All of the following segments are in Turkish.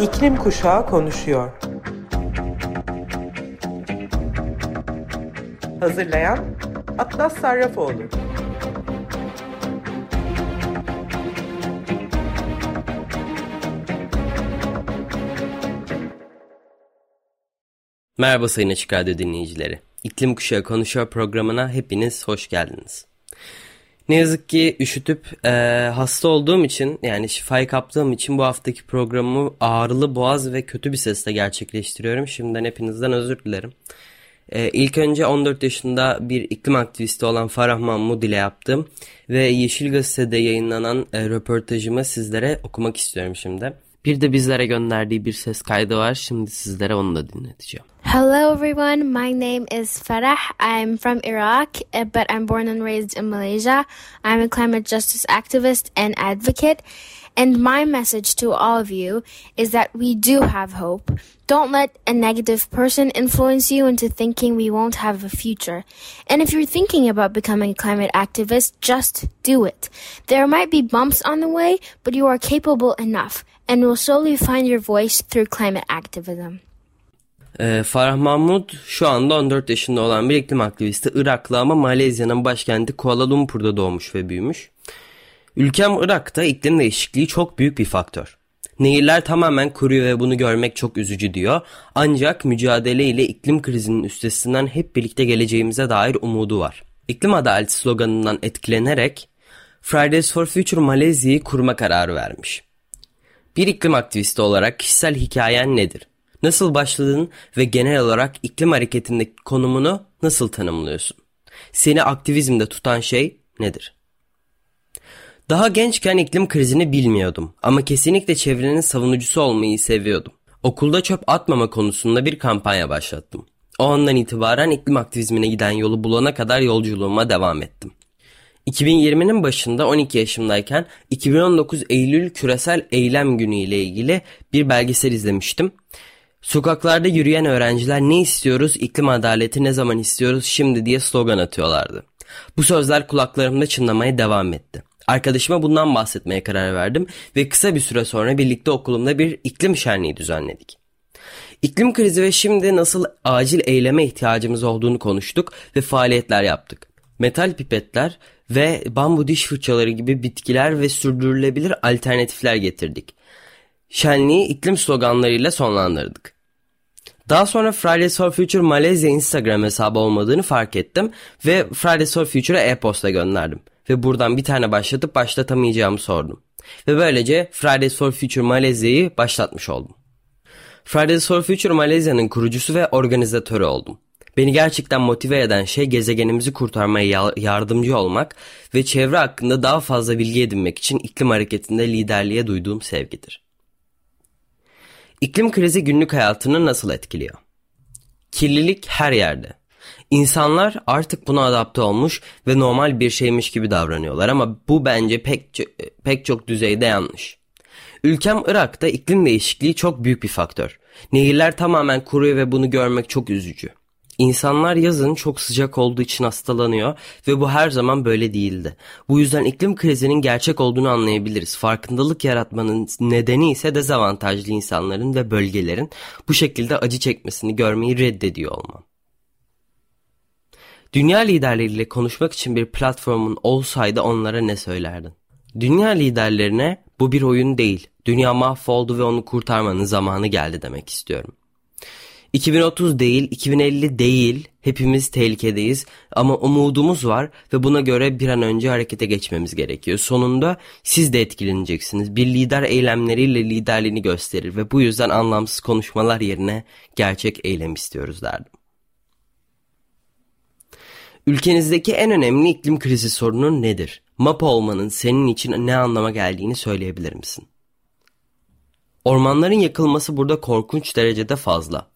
İklim Kuşağı konuşuyor. Hazırlayan Atlas Sarrafoğlu. Merhaba Sayın Açık Radyo dinleyicileri. İklim Kuşağı Konuşuyor programına hepiniz hoş geldiniz. Ne yazık ki üşütüp e, hasta olduğum için yani şifayı kaptığım için bu haftaki programımı ağrılı boğaz ve kötü bir sesle gerçekleştiriyorum. Şimdiden hepinizden özür dilerim. E, ilk önce 14 yaşında bir iklim aktivisti olan Farah Mahmud ile yaptım ve Yeşil Gazete'de yayınlanan e, röportajımı sizlere okumak istiyorum şimdi. Bir de bizlere gönderdiği bir ses kaydı var. Şimdi sizlere onu da dinleteceğim. Hello, everyone. My name is Farah. I'm from Iraq, eh, but I'm born and raised in Malaysia. I'm a climate justice activist and advocate. And my message to all of you is that we do have hope. Don't let a negative person influence you into thinking we won't have a future. And if you're thinking about becoming a climate activist, just do it. There might be bumps on the way, but you are capable enough and will slowly find your voice through climate activism. Ee, Farah Mahmud şu anda 14 yaşında olan bir iklim aktivisti. Iraklı ama Malezya'nın başkenti Kuala Lumpur'da doğmuş ve büyümüş. Ülkem Irak'ta iklim değişikliği çok büyük bir faktör. Nehirler tamamen kuruyor ve bunu görmek çok üzücü diyor. Ancak mücadele ile iklim krizinin üstesinden hep birlikte geleceğimize dair umudu var. İklim adaleti sloganından etkilenerek Fridays for Future Malezya'yı kurma kararı vermiş. Bir iklim aktivisti olarak kişisel hikayen nedir? Nasıl başladın ve genel olarak iklim hareketindeki konumunu nasıl tanımlıyorsun? Seni aktivizmde tutan şey nedir? Daha gençken iklim krizini bilmiyordum ama kesinlikle çevrenin savunucusu olmayı seviyordum. Okulda çöp atmama konusunda bir kampanya başlattım. O andan itibaren iklim aktivizmine giden yolu bulana kadar yolculuğuma devam ettim. 2020'nin başında 12 yaşımdayken 2019 Eylül Küresel Eylem Günü ile ilgili bir belgesel izlemiştim. Sokaklarda yürüyen öğrenciler ne istiyoruz, iklim adaleti ne zaman istiyoruz şimdi diye slogan atıyorlardı. Bu sözler kulaklarımda çınlamaya devam etti. Arkadaşıma bundan bahsetmeye karar verdim ve kısa bir süre sonra birlikte okulumda bir iklim şenliği düzenledik. İklim krizi ve şimdi nasıl acil eyleme ihtiyacımız olduğunu konuştuk ve faaliyetler yaptık. Metal pipetler ve bambu diş fırçaları gibi bitkiler ve sürdürülebilir alternatifler getirdik. Şenliği iklim sloganlarıyla sonlandırdık. Daha sonra Fridays for Future Malezya Instagram hesabı olmadığını fark ettim ve Fridays for Future'a e-posta gönderdim. Ve buradan bir tane başlatıp başlatamayacağımı sordum. Ve böylece Fridays for Future Malezya'yı başlatmış oldum. Fridays for Future Malezya'nın kurucusu ve organizatörü oldum. Beni gerçekten motive eden şey gezegenimizi kurtarmaya yardımcı olmak ve çevre hakkında daha fazla bilgi edinmek için iklim hareketinde liderliğe duyduğum sevgidir. İklim krizi günlük hayatını nasıl etkiliyor? Kirlilik her yerde. İnsanlar artık buna adapte olmuş ve normal bir şeymiş gibi davranıyorlar ama bu bence pek, pek çok düzeyde yanlış. Ülkem Irak'ta iklim değişikliği çok büyük bir faktör. Nehirler tamamen kuruyor ve bunu görmek çok üzücü. İnsanlar yazın çok sıcak olduğu için hastalanıyor ve bu her zaman böyle değildi. Bu yüzden iklim krizinin gerçek olduğunu anlayabiliriz. Farkındalık yaratmanın nedeni ise dezavantajlı insanların ve bölgelerin bu şekilde acı çekmesini görmeyi reddediyor olmam. Dünya liderleriyle konuşmak için bir platformun olsaydı onlara ne söylerdin? Dünya liderlerine bu bir oyun değil. Dünya mahvoldu ve onu kurtarmanın zamanı geldi demek istiyorum. 2030 değil, 2050 değil. Hepimiz tehlikedeyiz ama umudumuz var ve buna göre bir an önce harekete geçmemiz gerekiyor. Sonunda siz de etkileneceksiniz. Bir lider eylemleriyle liderliğini gösterir ve bu yüzden anlamsız konuşmalar yerine gerçek eylem istiyoruz derdim. Ülkenizdeki en önemli iklim krizi sorunu nedir? MAPA olmanın senin için ne anlama geldiğini söyleyebilir misin? Ormanların yakılması burada korkunç derecede fazla.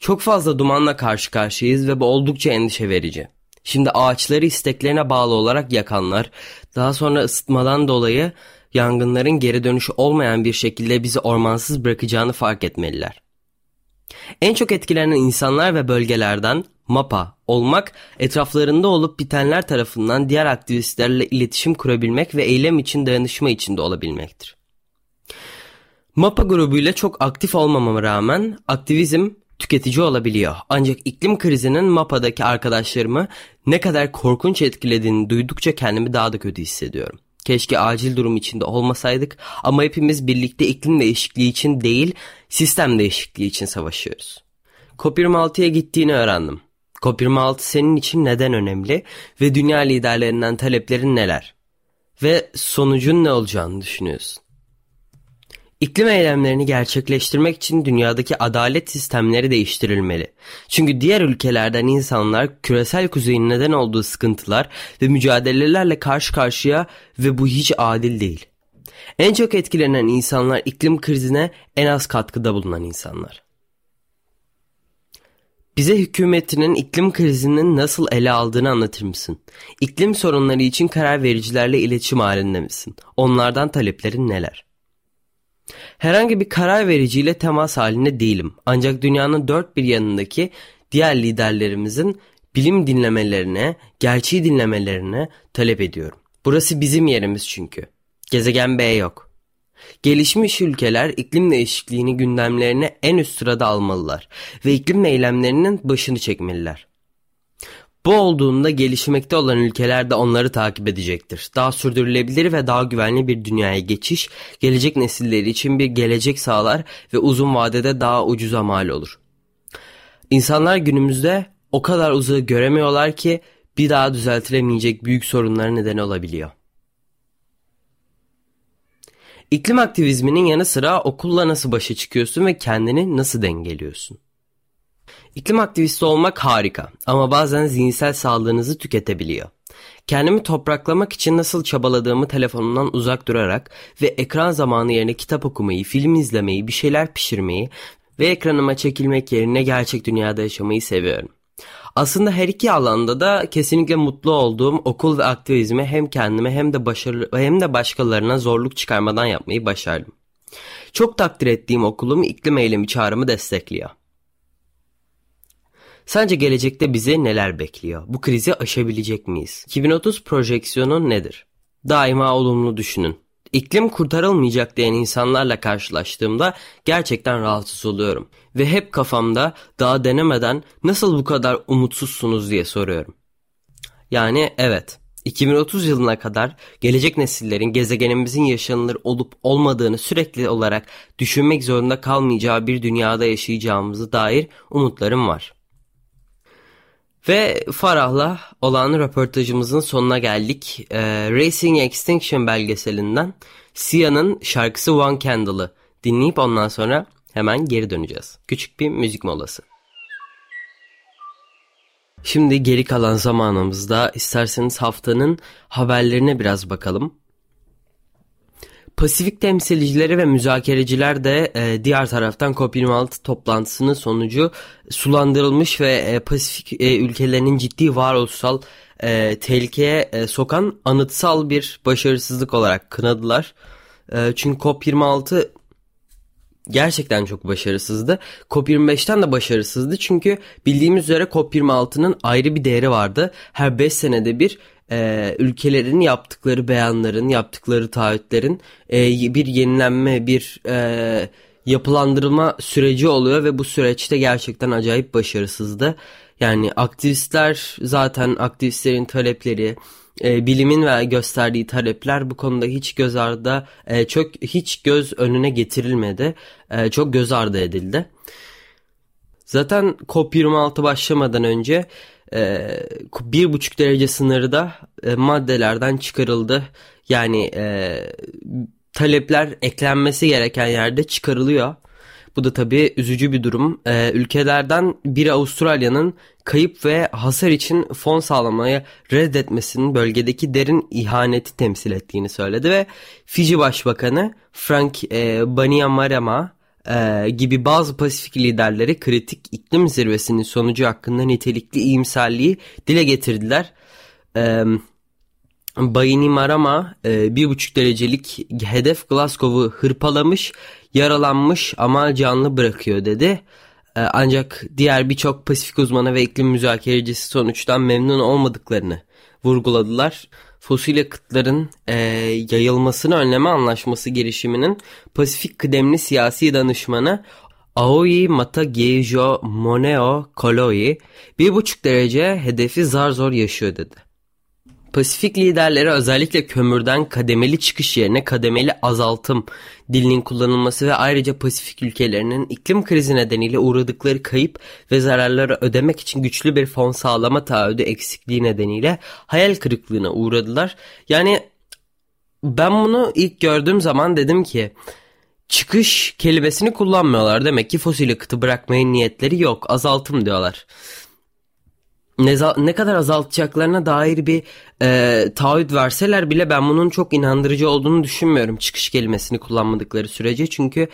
Çok fazla dumanla karşı karşıyayız ve bu oldukça endişe verici. Şimdi ağaçları isteklerine bağlı olarak yakanlar, daha sonra ısıtmadan dolayı yangınların geri dönüşü olmayan bir şekilde bizi ormansız bırakacağını fark etmeliler. En çok etkilenen insanlar ve bölgelerden MAPA olmak, etraflarında olup bitenler tarafından diğer aktivistlerle iletişim kurabilmek ve eylem için dayanışma içinde olabilmektir. MAPA grubuyla çok aktif olmamama rağmen aktivizm tüketici olabiliyor. Ancak iklim krizinin MAPA'daki arkadaşlarımı ne kadar korkunç etkilediğini duydukça kendimi daha da kötü hissediyorum. Keşke acil durum içinde olmasaydık ama hepimiz birlikte iklim değişikliği için değil, sistem değişikliği için savaşıyoruz. COP26'ya gittiğini öğrendim. COP26 senin için neden önemli ve dünya liderlerinden taleplerin neler? Ve sonucun ne olacağını düşünüyorsun? İklim eylemlerini gerçekleştirmek için dünyadaki adalet sistemleri değiştirilmeli. Çünkü diğer ülkelerden insanlar küresel kuzeyin neden olduğu sıkıntılar ve mücadelelerle karşı karşıya ve bu hiç adil değil. En çok etkilenen insanlar iklim krizine en az katkıda bulunan insanlar. Bize hükümetinin iklim krizinin nasıl ele aldığını anlatır mısın? İklim sorunları için karar vericilerle iletişim halinde misin? Onlardan taleplerin neler? Herhangi bir karar vericiyle temas halinde değilim. Ancak dünyanın dört bir yanındaki diğer liderlerimizin bilim dinlemelerine, gerçeği dinlemelerine talep ediyorum. Burası bizim yerimiz çünkü. Gezegen B yok. Gelişmiş ülkeler iklim değişikliğini gündemlerine en üst sırada almalılar ve iklim eylemlerinin başını çekmeliler. Bu olduğunda gelişmekte olan ülkeler de onları takip edecektir. Daha sürdürülebilir ve daha güvenli bir dünyaya geçiş, gelecek nesiller için bir gelecek sağlar ve uzun vadede daha ucuza mal olur. İnsanlar günümüzde o kadar uzağı göremiyorlar ki bir daha düzeltilemeyecek büyük sorunlara neden olabiliyor. İklim aktivizminin yanı sıra okulla nasıl başa çıkıyorsun ve kendini nasıl dengeliyorsun? İklim aktivisti olmak harika ama bazen zihinsel sağlığınızı tüketebiliyor. Kendimi topraklamak için nasıl çabaladığımı telefonumdan uzak durarak ve ekran zamanı yerine kitap okumayı, film izlemeyi, bir şeyler pişirmeyi ve ekranıma çekilmek yerine gerçek dünyada yaşamayı seviyorum. Aslında her iki alanda da kesinlikle mutlu olduğum okul ve aktivizmi hem kendime hem de başarılı hem de başkalarına zorluk çıkarmadan yapmayı başardım. Çok takdir ettiğim okulum iklim eylemi çağrımı destekliyor. Sence gelecekte bizi neler bekliyor? Bu krizi aşabilecek miyiz? 2030 projeksiyonu nedir? Daima olumlu düşünün. İklim kurtarılmayacak diyen insanlarla karşılaştığımda gerçekten rahatsız oluyorum. Ve hep kafamda daha denemeden nasıl bu kadar umutsuzsunuz diye soruyorum. Yani evet 2030 yılına kadar gelecek nesillerin gezegenimizin yaşanılır olup olmadığını sürekli olarak düşünmek zorunda kalmayacağı bir dünyada yaşayacağımızı dair umutlarım var. Ve Farah'la olan röportajımızın sonuna geldik. Ee, Racing Extinction belgeselinden Sia'nın şarkısı One Candle'ı dinleyip ondan sonra hemen geri döneceğiz. Küçük bir müzik molası. Şimdi geri kalan zamanımızda isterseniz haftanın haberlerine biraz bakalım. Pasifik temsilcileri ve müzakereciler de e, diğer taraftan COP26 toplantısının sonucu sulandırılmış ve e, Pasifik e, ülkelerinin ciddi varoluşsal e, tehlikeye e, sokan anıtsal bir başarısızlık olarak kınadılar. E, çünkü COP26 gerçekten çok başarısızdı. COP25'ten de başarısızdı çünkü bildiğimiz üzere COP26'nın ayrı bir değeri vardı. Her 5 senede bir e, ülkelerin yaptıkları beyanların, yaptıkları taahhütlerin e, bir yenilenme, bir e, yapılandırılma süreci oluyor ve bu süreçte gerçekten acayip başarısızdı. Yani aktivistler zaten aktivistlerin talepleri, e, bilimin ve gösterdiği talepler bu konuda hiç göz ardı, e, çok hiç göz önüne getirilmedi, e, çok göz ardı edildi. Zaten COP26 başlamadan önce bir buçuk derece sınırı da e, maddelerden çıkarıldı. Yani e, talepler eklenmesi gereken yerde çıkarılıyor. Bu da tabii üzücü bir durum. Ee, ülkelerden biri Avustralya'nın kayıp ve hasar için fon sağlamaya reddetmesinin bölgedeki derin ihaneti temsil ettiğini söyledi ve Fiji Başbakanı Frank e, Bainimarama e, gibi bazı Pasifik liderleri kritik iklim zirvesinin sonucu hakkında nitelikli iyimserliği dile getirdiler. E, Bainimarama e, bir buçuk derecelik hedef Glasgow'u hırpalamış, yaralanmış ama canlı bırakıyor dedi. E, ancak diğer birçok Pasifik uzmanı ve iklim müzakerecisi sonuçtan memnun olmadıklarını vurguladılar. Fosil yakıtların e, yayılmasını önleme anlaşması girişiminin Pasifik kıdemli siyasi danışmanı Aoi Matagejo Moneo Koloi bir buçuk derece hedefi zar zor yaşıyor dedi. Pasifik liderleri özellikle kömürden kademeli çıkış yerine kademeli azaltım dilinin kullanılması ve ayrıca Pasifik ülkelerinin iklim krizi nedeniyle uğradıkları kayıp ve zararları ödemek için güçlü bir fon sağlama taahhüdü eksikliği nedeniyle hayal kırıklığına uğradılar. Yani ben bunu ilk gördüğüm zaman dedim ki çıkış kelimesini kullanmıyorlar. Demek ki fosil yakıtı bırakmaya niyetleri yok. Azaltım diyorlar ne, ne kadar azaltacaklarına dair bir e, taahhüt verseler bile ben bunun çok inandırıcı olduğunu düşünmüyorum çıkış kelimesini kullanmadıkları sürece. Çünkü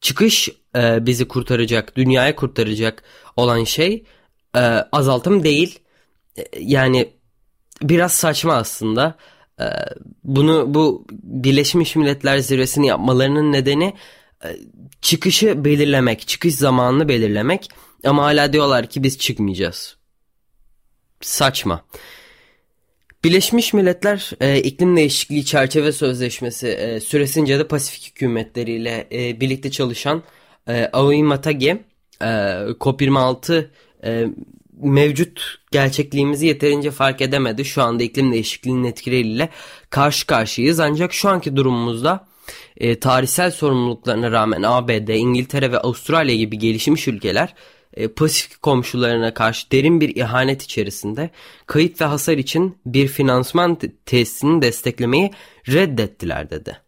çıkış e, bizi kurtaracak, dünyayı kurtaracak olan şey e, azaltım değil. E, yani biraz saçma aslında. E, bunu bu Birleşmiş Milletler Zirvesi'ni yapmalarının nedeni e, çıkışı belirlemek, çıkış zamanını belirlemek. Ama hala diyorlar ki biz çıkmayacağız saçma. Birleşmiş Milletler e, iklim değişikliği çerçeve sözleşmesi e, süresince de Pasifik hükümetleriyle e, birlikte çalışan e, Aoi e, COP26 e, mevcut gerçekliğimizi yeterince fark edemedi. Şu anda iklim değişikliğinin etkileriyle karşı karşıyayız. Ancak şu anki durumumuzda e, tarihsel sorumluluklarına rağmen ABD, İngiltere ve Avustralya gibi gelişmiş ülkeler e, Pasifik komşularına karşı derin bir ihanet içerisinde kayıp ve hasar için bir finansman tesisini desteklemeyi reddettiler dedi.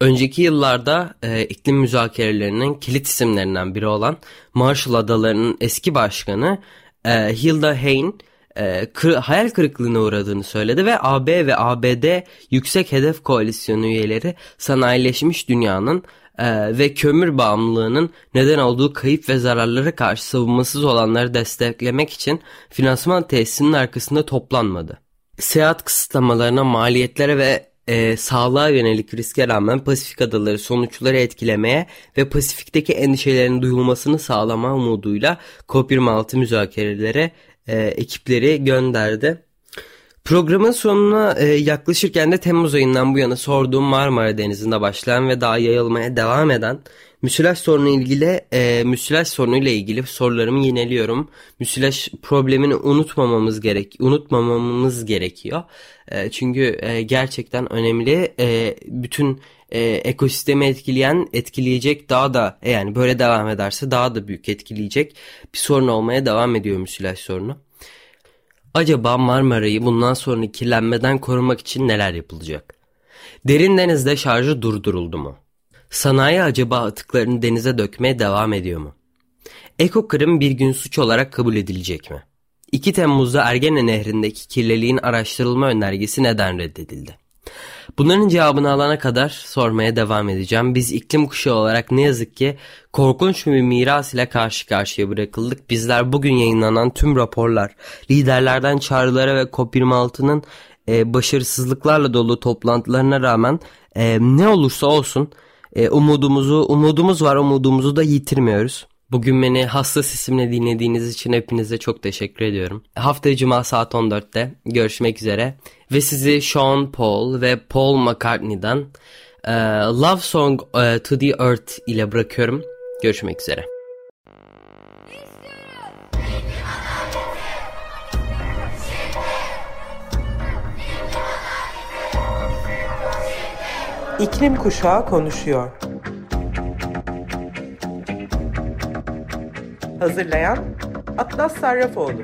Önceki yıllarda e, iklim müzakerelerinin kilit isimlerinden biri olan Marshall Adaları'nın eski başkanı e, Hilda Hain e, kır, hayal kırıklığına uğradığını söyledi ve AB ve ABD Yüksek Hedef Koalisyonu üyeleri sanayileşmiş dünyanın e, ve kömür bağımlılığının neden olduğu kayıp ve zararlara karşı savunmasız olanları desteklemek için finansman tesisinin arkasında toplanmadı. Seyahat kısıtlamalarına, maliyetlere ve e, sağlığa yönelik riske rağmen Pasifik adaları sonuçları etkilemeye ve Pasifik'teki endişelerin duyulmasını sağlama umuduyla COP26 müzakerelere e, ekipleri gönderdi. Programın sonuna e, yaklaşırken de Temmuz ayından bu yana sorduğum Marmara Denizi'nde başlayan ve daha yayılmaya devam eden müsilaj sorunu ilgili e, müsilaj sorunuyla ilgili sorularımı yineliyorum. Müsilaj problemini unutmamamız gerek unutmamamız gerekiyor. E, çünkü e, gerçekten önemli. E, bütün e, ekosistemi etkileyen etkileyecek daha da e, yani böyle devam ederse daha da büyük etkileyecek bir sorun olmaya devam ediyor müsilaj sorunu. Acaba Marmara'yı bundan sonraki kirlenmeden korumak için neler yapılacak? Derin denizde şarjı durduruldu mu? Sanayi acaba atıklarını denize dökmeye devam ediyor mu? Ekokırım bir gün suç olarak kabul edilecek mi? 2 Temmuz'da Ergene Nehri'ndeki kirliliğin araştırılma önergesi neden reddedildi? Bunların cevabını alana kadar sormaya devam edeceğim. Biz iklim kuşağı olarak ne yazık ki korkunç bir miras ile karşı karşıya bırakıldık. Bizler bugün yayınlanan tüm raporlar, liderlerden çağrılara ve COP26'nın e, başarısızlıklarla dolu toplantılarına rağmen e, ne olursa olsun e, umudumuzu, umudumuz var umudumuzu da yitirmiyoruz. Bugün beni hassas isimle dinlediğiniz için hepinize çok teşekkür ediyorum. Hafta Cuma saat 14'te görüşmek üzere. Ve sizi Sean Paul ve Paul McCartney'den e, Love Song e, to the Earth ile bırakıyorum. Görüşmek üzere. İklim Kuşağı konuşuyor. Hazırlayan Atlas Sarrafoğlu